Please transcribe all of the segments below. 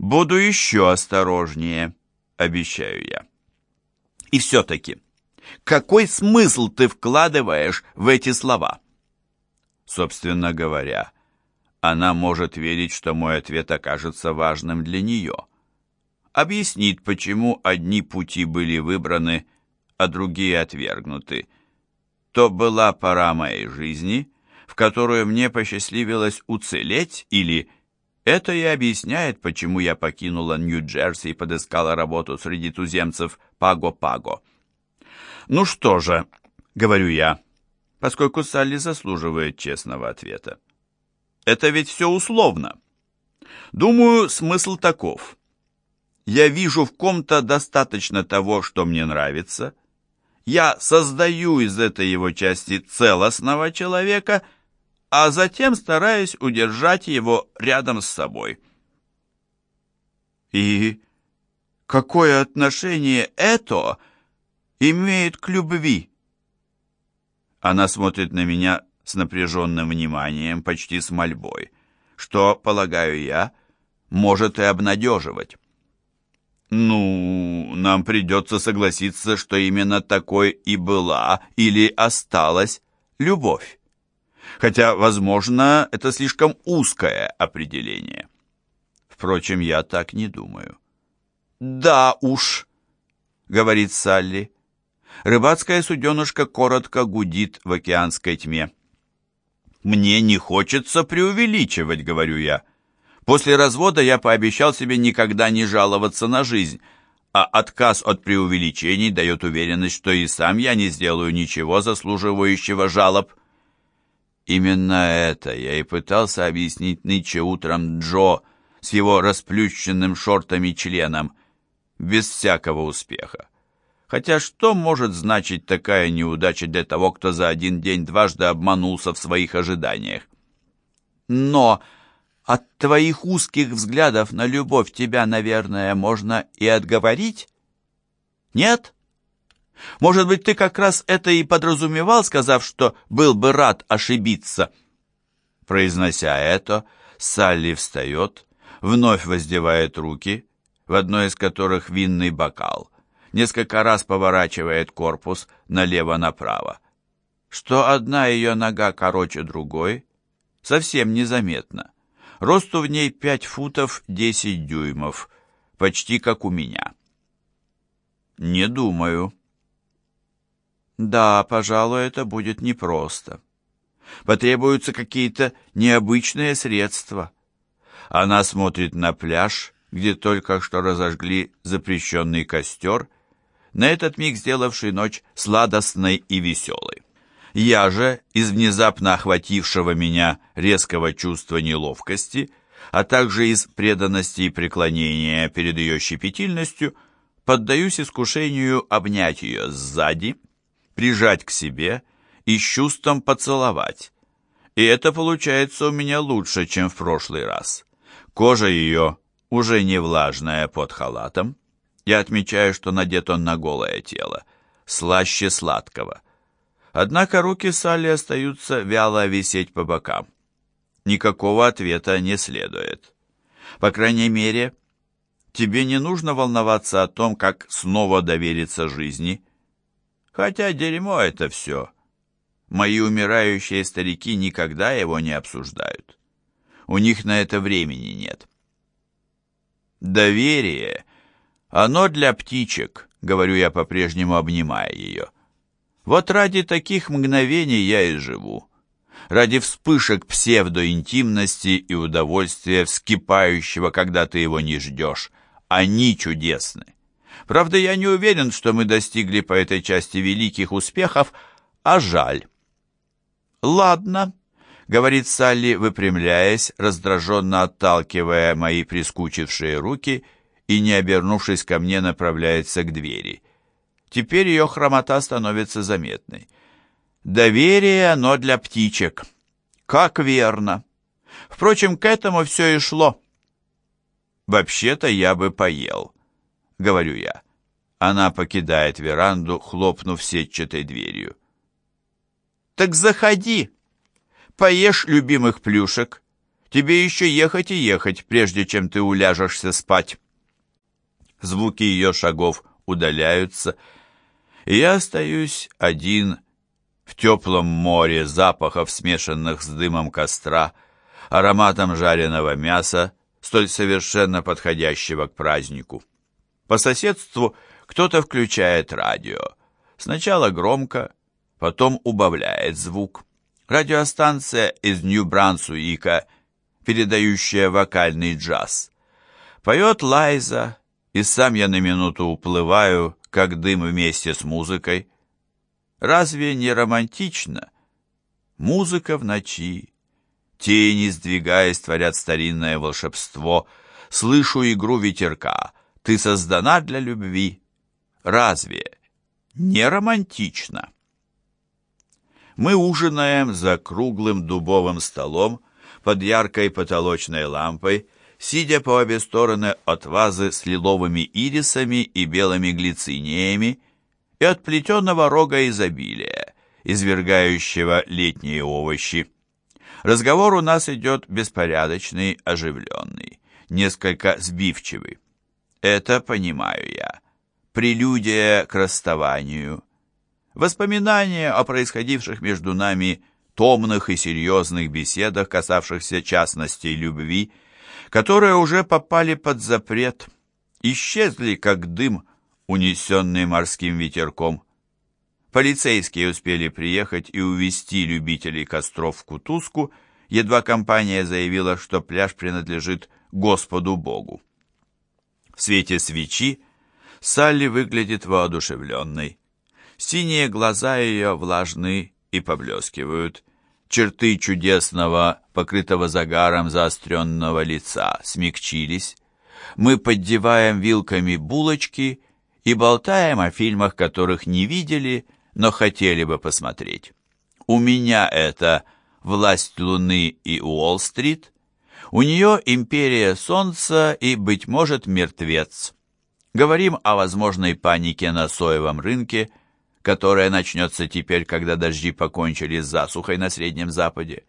Буду еще осторожнее, обещаю я. И все-таки, какой смысл ты вкладываешь в эти слова? Собственно говоря, она может верить, что мой ответ окажется важным для нее. Объяснит, почему одни пути были выбраны, а другие отвергнуты. То была пора моей жизни, в которую мне посчастливилось уцелеть, или это и объясняет, почему я покинула Нью-Джерси и подыскала работу среди туземцев Паго-Паго. «Ну что же», — говорю я, поскольку Салли заслуживает честного ответа. «Это ведь все условно. Думаю, смысл таков. Я вижу в ком-то достаточно того, что мне нравится. Я создаю из этой его части целостного человека — а затем стараясь удержать его рядом с собой. И какое отношение это имеет к любви? Она смотрит на меня с напряженным вниманием, почти с мольбой, что, полагаю я, может и обнадеживать. Ну, нам придется согласиться, что именно такой и была или осталась любовь хотя, возможно, это слишком узкое определение. Впрочем, я так не думаю. «Да уж», — говорит Салли. Рыбацкая суденышка коротко гудит в океанской тьме. «Мне не хочется преувеличивать», — говорю я. «После развода я пообещал себе никогда не жаловаться на жизнь, а отказ от преувеличений дает уверенность, что и сам я не сделаю ничего заслуживающего жалоб. Именно это я и пытался объяснить нынче утром Джо с его расплющенным шортами членом, без всякого успеха. Хотя что может значить такая неудача для того, кто за один день дважды обманулся в своих ожиданиях? Но от твоих узких взглядов на любовь тебя, наверное, можно и отговорить? Нет? Может быть, ты как раз это и подразумевал, сказав, что был бы рад ошибиться?» Произнося это, Салли встает, вновь воздевает руки, в одной из которых винный бокал, несколько раз поворачивает корпус налево-направо. Что одна ее нога короче другой, совсем незаметно. Росту в ней пять футов десять дюймов, почти как у меня. «Не думаю», да, пожалуй, это будет непросто. Потребуются какие-то необычные средства. Она смотрит на пляж, где только что разожгли запрещенный костер, на этот миг сделавший ночь сладостной и веселой. Я же, из внезапно охватившего меня резкого чувства неловкости, а также из преданности и преклонения перед ее щепетильностью, поддаюсь искушению обнять ее сзади, прижать к себе и с чувством поцеловать. И это получается у меня лучше, чем в прошлый раз. Кожа ее уже не влажная под халатом. Я отмечаю, что надет он на голое тело, слаще сладкого. Однако руки Салли остаются вяло висеть по бокам. Никакого ответа не следует. По крайней мере, тебе не нужно волноваться о том, как снова довериться жизни, Хотя дерьмо это все. Мои умирающие старики никогда его не обсуждают. У них на это времени нет. Доверие, оно для птичек, говорю я по-прежнему, обнимая ее. Вот ради таких мгновений я и живу. Ради вспышек псевдоинтимности и удовольствия вскипающего, когда ты его не ждешь. Они чудесны. Правда, я не уверен, что мы достигли по этой части великих успехов, а жаль. «Ладно», — говорит Салли, выпрямляясь, раздраженно отталкивая мои прискучившие руки и, не обернувшись ко мне, направляется к двери. Теперь ее хромота становится заметной. «Доверие, но для птичек». «Как верно!» Впрочем, к этому все и шло. «Вообще-то я бы поел» говорю я. Она покидает веранду, хлопнув сетчатой дверью. «Так заходи, поешь любимых плюшек. Тебе еще ехать и ехать, прежде чем ты уляжешься спать. Звуки ее шагов удаляются, и я остаюсь один в теплом море запахов, смешанных с дымом костра, ароматом жареного мяса, столь совершенно подходящего к празднику. По соседству кто-то включает радио. Сначала громко, потом убавляет звук. Радиостанция из Нью-Брансуика, передающая вокальный джаз. Поет Лайза, и сам я на минуту уплываю, как дым вместе с музыкой. Разве не романтично? Музыка в ночи, тени, сдвигаясь, творят старинное волшебство. Слышу игру ветерка, ты создана для любви. Разве не романтично? Мы ужинаем за круглым дубовым столом под яркой потолочной лампой, сидя по обе стороны от вазы с лиловыми ирисами и белыми глициниями и от плетеного рога изобилия, извергающего летние овощи. Разговор у нас идет беспорядочный, оживленный, несколько сбивчивый. Это понимаю я. Прелюдия к расставанию. Воспоминания о происходивших между нами томных и серьезных беседах, касавшихся частностей любви, которые уже попали под запрет, исчезли, как дым, унесенный морским ветерком. Полицейские успели приехать и увезти любителей костров в Кутузку, едва компания заявила, что пляж принадлежит Господу Богу. В свете свечи Салли выглядит воодушевленной. Синие глаза ее влажны и поблескивают. Черты чудесного, покрытого загаром заостренного лица смягчились. Мы поддеваем вилками булочки и болтаем о фильмах, которых не видели, но хотели бы посмотреть. У меня это «Власть Луны» и «Уолл-стрит», у нее «Империя Солнца» и, быть может, «Мертвец». Говорим о возможной панике на соевом рынке, которая начнется теперь, когда дожди покончили с засухой на Среднем Западе.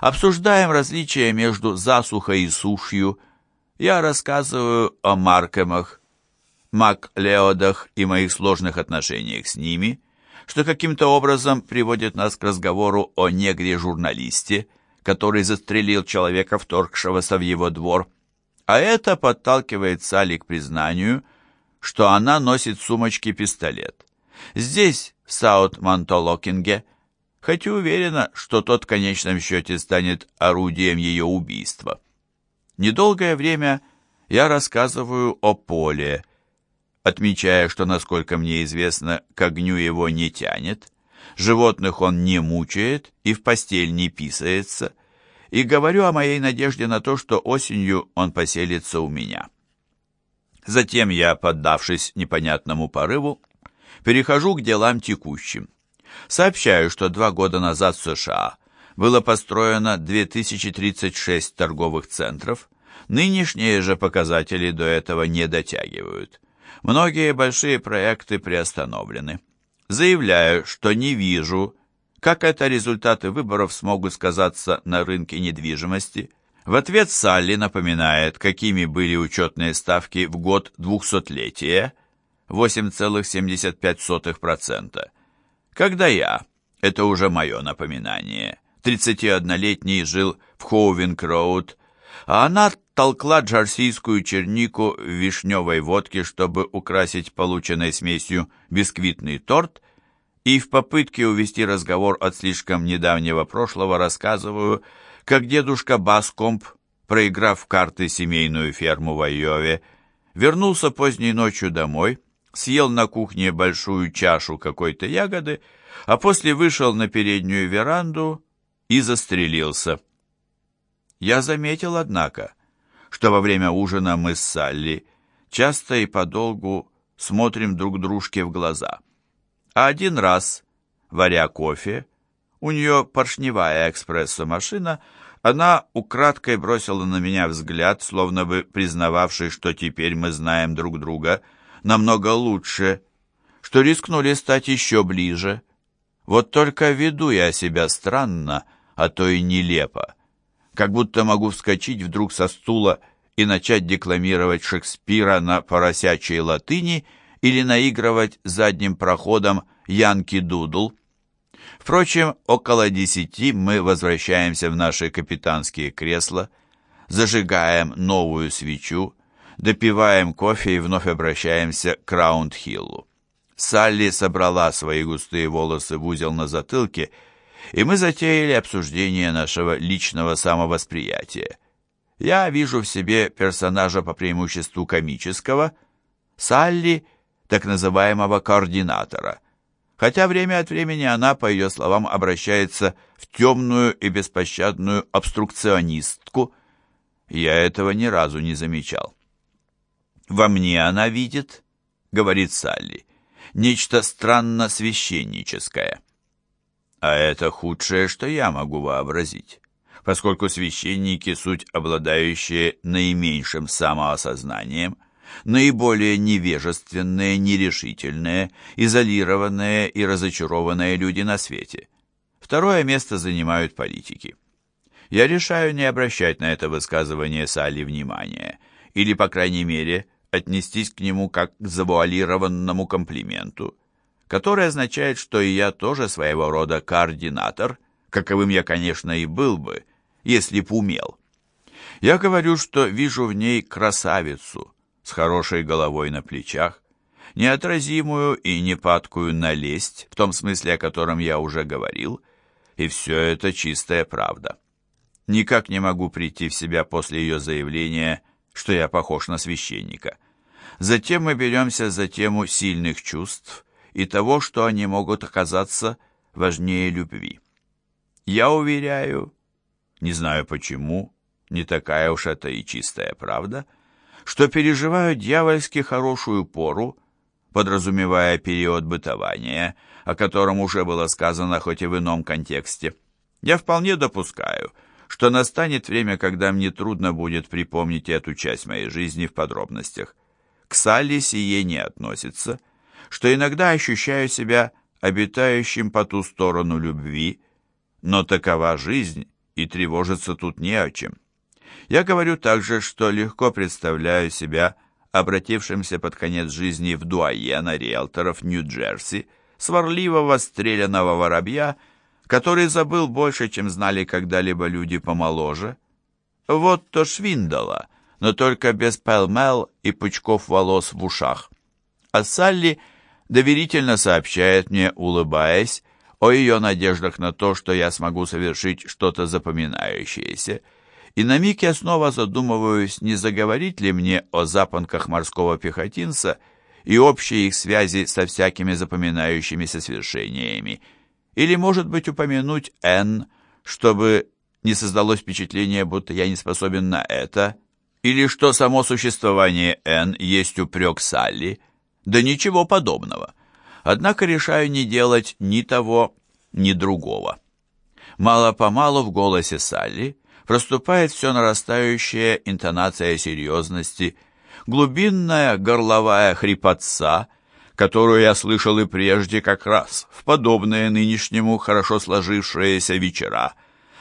Обсуждаем различия между засухой и сушью. Я рассказываю о Маркемах, Мак-Леодах и моих сложных отношениях с ними, что каким-то образом приводит нас к разговору о негре-журналисте, который застрелил человека, вторгшегося в его двор. А это подталкивает Салли к признанию, что она носит в сумочке пистолет. Здесь, в Саут-Мантолокинге, хоть и уверена, что тот в конечном счете станет орудием ее убийства. Недолгое время я рассказываю о Поле, отмечая, что, насколько мне известно, к огню его не тянет, животных он не мучает и в постель не писается, и говорю о моей надежде на то, что осенью он поселится у меня. Затем я, поддавшись непонятному порыву, перехожу к делам текущим. Сообщаю, что два года назад в США было построено 2036 торговых центров, нынешние же показатели до этого не дотягивают. Многие большие проекты приостановлены. Заявляю, что не вижу, как это результаты выборов смогут сказаться на рынке недвижимости. В ответ Салли напоминает, какими были учетные ставки в год двухсотлетия – 8,75%. Когда я, это уже мое напоминание, 31-летний жил в Хоувинг-Роуд, а она толкла джерсийскую чернику в вишневой водке, чтобы украсить полученной смесью бисквитный торт, и в попытке увести разговор от слишком недавнего прошлого рассказываю, как дедушка Баскомп, проиграв в карты семейную ферму в Айове, вернулся поздней ночью домой, съел на кухне большую чашу какой-то ягоды, а после вышел на переднюю веранду и застрелился. Я заметил, однако, что во время ужина мы с Салли часто и подолгу смотрим друг дружке в глаза. А один раз, варя кофе, у нее поршневая экспрессо-машина, она украдкой бросила на меня взгляд, словно бы признававший, что теперь мы знаем друг друга намного лучше, что рискнули стать еще ближе. Вот только веду я себя странно, а то и нелепо. как будто могу вскочить вдруг со стула и начать декламировать Шекспира на поросячьей латыни или наигрывать задним проходом Янки Дудл. Впрочем, около десяти мы возвращаемся в наши капитанские кресла, зажигаем новую свечу, допиваем кофе и вновь обращаемся к Раунд-Хиллу. Салли собрала свои густые волосы в узел на затылке, и мы затеяли обсуждение нашего личного самовосприятия. Я вижу в себе персонажа по преимуществу комического, Салли — так называемого координатора, хотя время от времени она, по ее словам, обращается в темную и беспощадную обструкционистку. Я этого ни разу не замечал. «Во мне она видит», — говорит Салли, — «нечто странно священническое». А это худшее, что я могу вообразить, поскольку священники — суть обладающие наименьшим самоосознанием, наиболее невежественные, нерешительные, изолированные и разочарованные люди на свете. Второе место занимают политики. Я решаю не обращать на это высказывание Салли внимания, или, по крайней мере, отнестись к нему как к завуалированному комплименту, который означает, что и я тоже своего рода координатор, каковым я, конечно, и был бы, если б умел. Я говорю, что вижу в ней красавицу с хорошей головой на плечах, неотразимую и непадкую на лесть, в том смысле, о котором я уже говорил, и все это чистая правда. Никак не могу прийти в себя после ее заявления что я похож на священника. Затем мы беремся за тему сильных чувств и того, что они могут оказаться важнее любви. Я уверяю, не знаю почему, не такая уж это и чистая правда, что переживаю дьявольски хорошую пору, подразумевая период бытования, о котором уже было сказано хоть и в ином контексте. Я вполне допускаю, что настанет время, когда мне трудно будет припомнить эту часть моей жизни в подробностях. К Салли сие не относится, что иногда ощущаю себя обитающим по ту сторону любви, но такова жизнь, и тревожиться тут не о чем. Я говорю также, что легко представляю себя обратившимся под конец жизни в дуаена риэлторов Нью-Джерси, сварливого стрелянного воробья – который забыл больше, чем знали когда-либо люди помоложе. Вот то Швиндала, но только без пэлмел и пучков волос в ушах. А Салли доверительно сообщает мне, улыбаясь, о ее надеждах на то, что я смогу совершить что-то запоминающееся, и на миг я снова задумываюсь, не заговорить ли мне о запонках морского пехотинца и общей их связи со всякими запоминающимися свершениями, или, может быть, упомянуть «Н», чтобы не создалось впечатление, будто я не способен на это, или что само существование «Н» есть упрек Салли, да ничего подобного. Однако решаю не делать ни того, ни другого. Мало-помалу в голосе Салли проступает все нарастающая интонация серьезности, глубинная горловая хрипотца — которую я слышал и прежде как раз в подобные нынешнему хорошо сложившиеся вечера,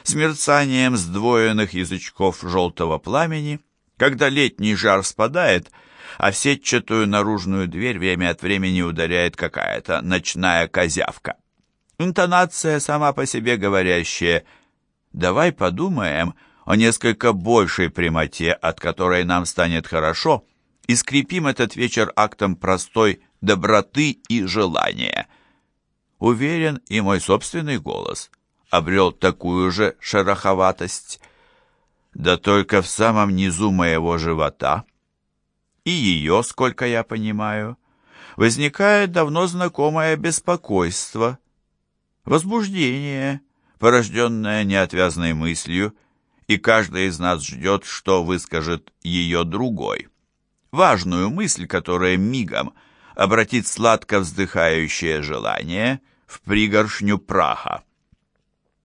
с мерцанием сдвоенных язычков желтого пламени, когда летний жар спадает, а в сетчатую наружную дверь время от времени ударяет какая-то ночная козявка. Интонация сама по себе говорящая «давай подумаем», о несколько большей прямоте, от которой нам станет хорошо, и скрепим этот вечер актом простой доброты и желания. Уверен, и мой собственный голос обрел такую же шероховатость. Да только в самом низу моего живота, и ее, сколько я понимаю, возникает давно знакомое беспокойство, возбуждение, порожденное неотвязной мыслью, и каждый из нас ждет, что выскажет ее другой. Важную мысль, которая мигом – обратить сладко вздыхающее желание в пригоршню праха.